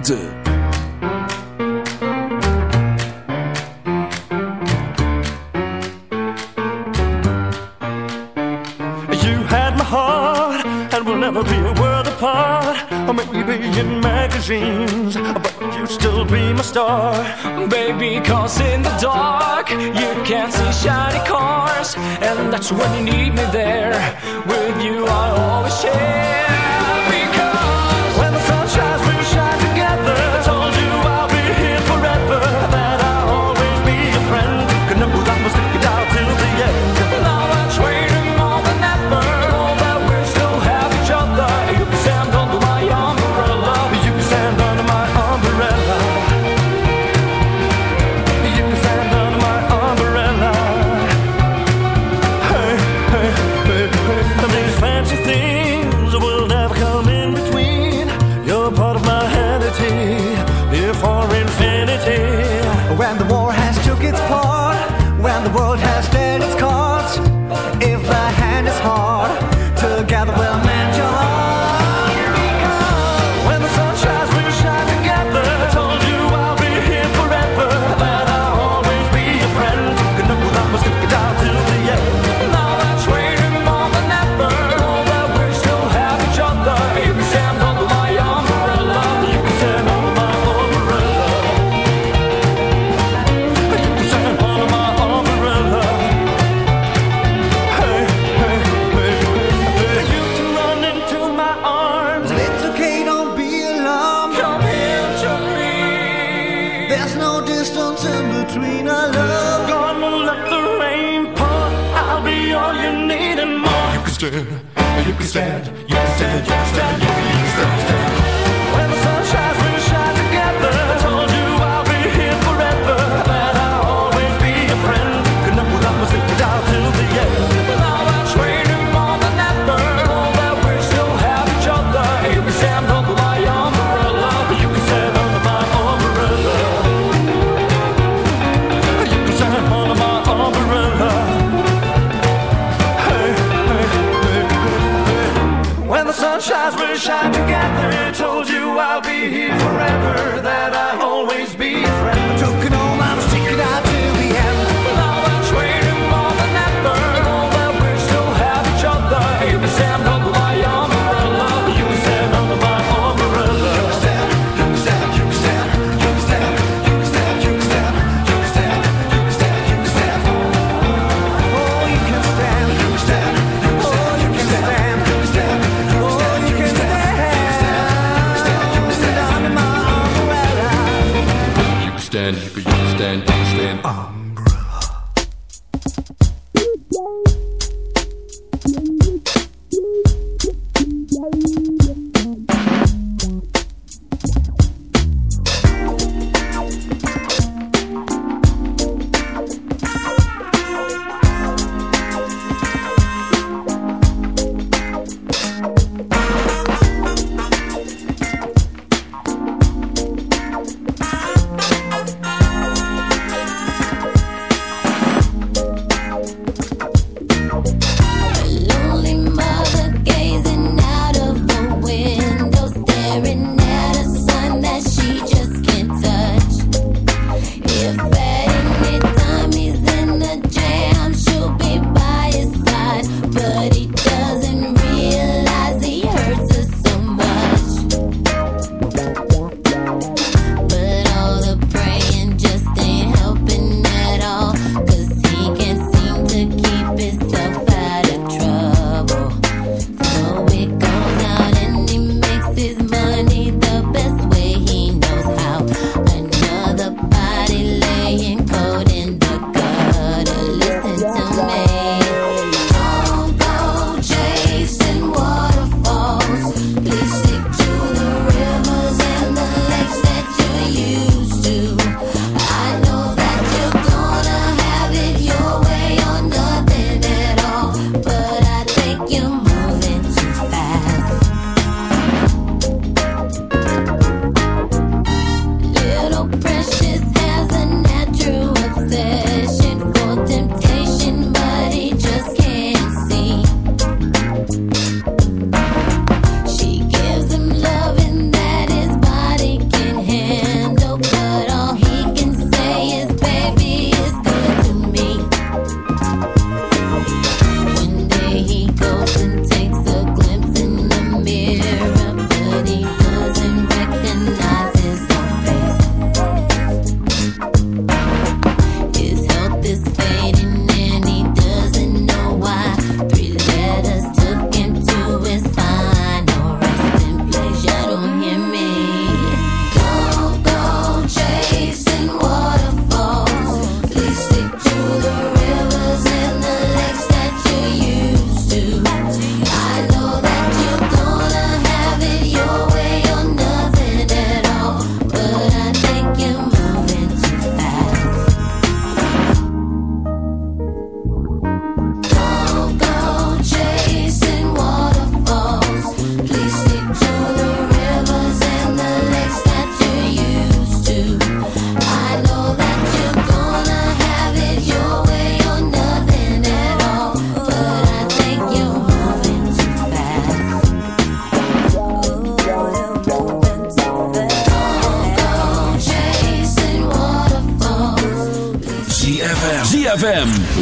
You had my heart and we'll never be a world apart. Or maybe in magazines, but you still be my star. Baby, cause in the dark you can't see shiny cars. And that's when you need me there. With you, I always share.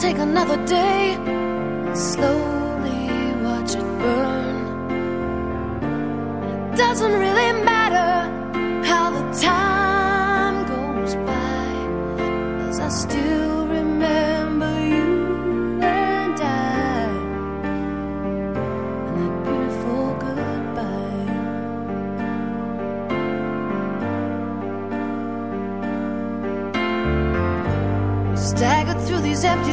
Take another day and slowly watch it burn. It doesn't really matter.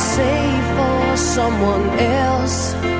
say for someone else.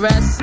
rest.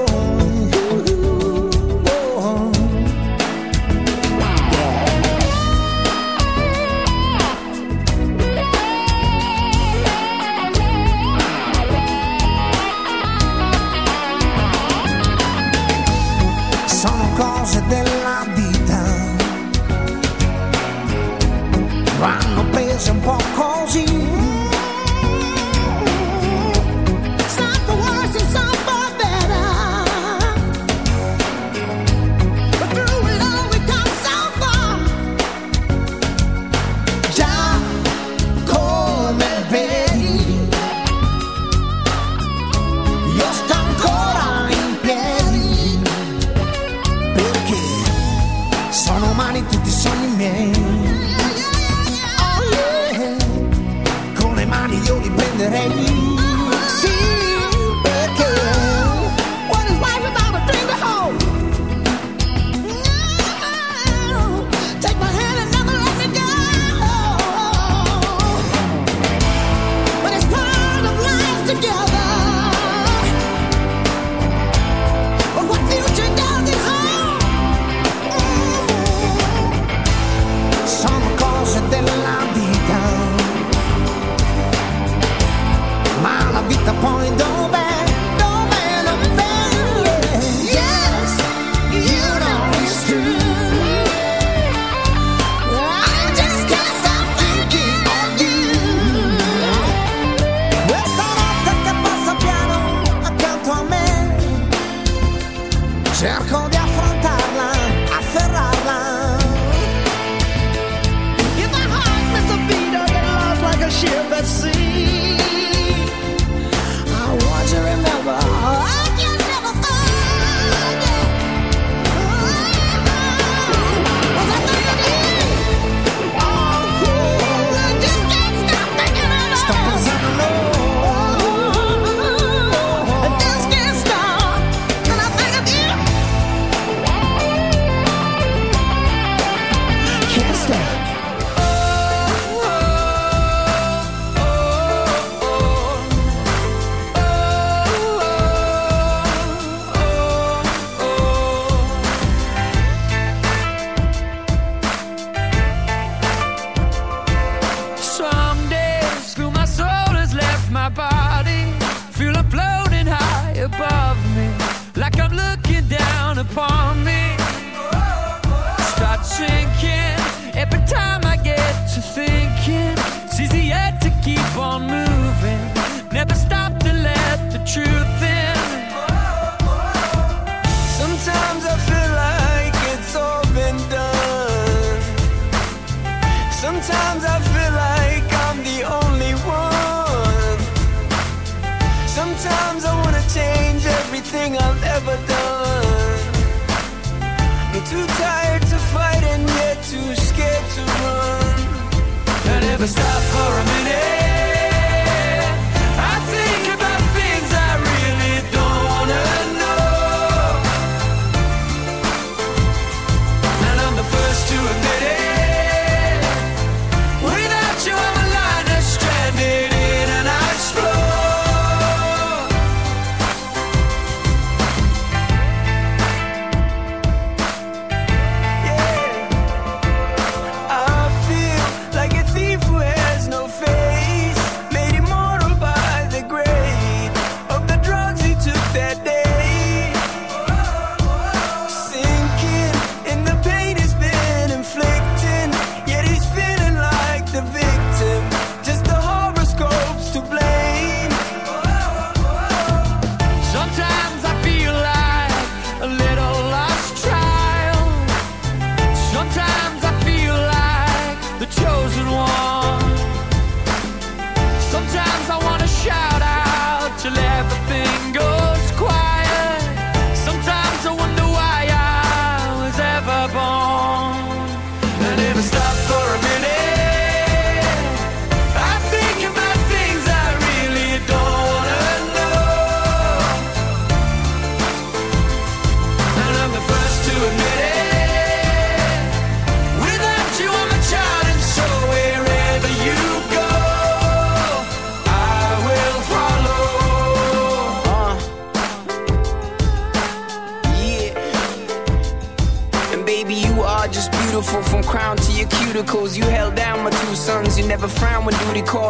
some popcorn. never stop for a minute.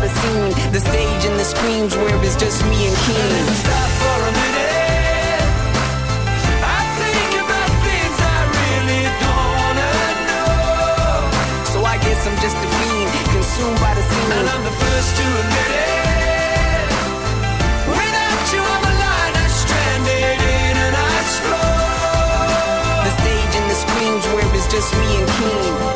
the scene, the stage and the screams where it's just me and King. Stop for a minute. I think about things I really don't wanna know. So I guess I'm just a fiend, consumed by the scene. And I'm the first to admit it. Without you, I'm a liner stranded in an ice floor. The stage and the screams where it's just me and King.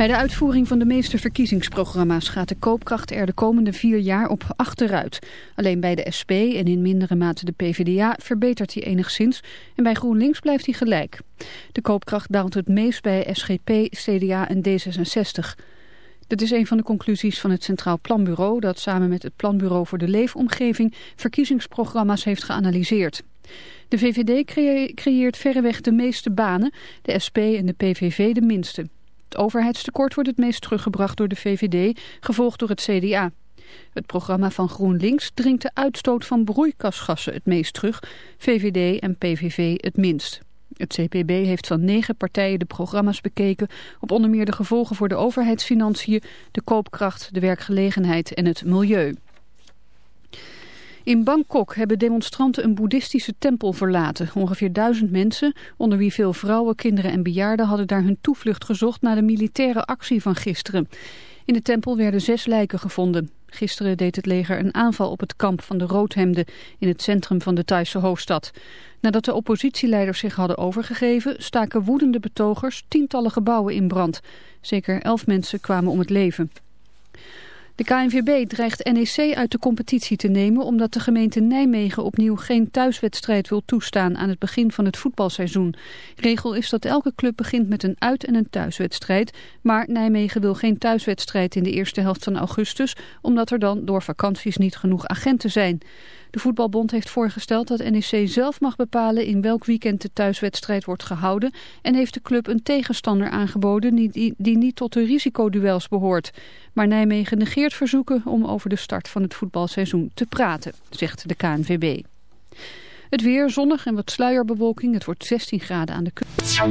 Bij de uitvoering van de meeste verkiezingsprogramma's gaat de koopkracht er de komende vier jaar op achteruit. Alleen bij de SP en in mindere mate de PvdA verbetert hij enigszins en bij GroenLinks blijft hij gelijk. De koopkracht daalt het meest bij SGP, CDA en D66. Dit is een van de conclusies van het Centraal Planbureau dat samen met het Planbureau voor de Leefomgeving verkiezingsprogramma's heeft geanalyseerd. De VVD creëert verreweg de meeste banen, de SP en de PVV de minste. Het overheidstekort wordt het meest teruggebracht door de VVD, gevolgd door het CDA. Het programma van GroenLinks dringt de uitstoot van broeikasgassen het meest terug, VVD en PVV het minst. Het CPB heeft van negen partijen de programma's bekeken op onder meer de gevolgen voor de overheidsfinanciën, de koopkracht, de werkgelegenheid en het milieu. In Bangkok hebben demonstranten een boeddhistische tempel verlaten. Ongeveer duizend mensen, onder wie veel vrouwen, kinderen en bejaarden, hadden daar hun toevlucht gezocht na de militaire actie van gisteren. In de tempel werden zes lijken gevonden. Gisteren deed het leger een aanval op het kamp van de roodhemden in het centrum van de Thaise hoofdstad. Nadat de oppositieleiders zich hadden overgegeven, staken woedende betogers tientallen gebouwen in brand. Zeker elf mensen kwamen om het leven. De KNVB dreigt NEC uit de competitie te nemen omdat de gemeente Nijmegen opnieuw geen thuiswedstrijd wil toestaan aan het begin van het voetbalseizoen. Regel is dat elke club begint met een uit- en een thuiswedstrijd, maar Nijmegen wil geen thuiswedstrijd in de eerste helft van augustus omdat er dan door vakanties niet genoeg agenten zijn. De voetbalbond heeft voorgesteld dat NEC zelf mag bepalen in welk weekend de thuiswedstrijd wordt gehouden en heeft de club een tegenstander aangeboden die, die, niet tot de risicoduels behoort. Maar Nijmegen negeert verzoeken om over de start van het voetbalseizoen te praten, zegt de KNVB. Het weer zonnig en wat sluierbewolking. Het wordt 16 graden aan de kust.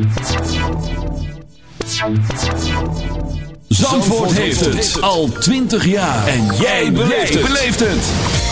Zandvoort heeft het al 20 jaar. En jij beleeft het.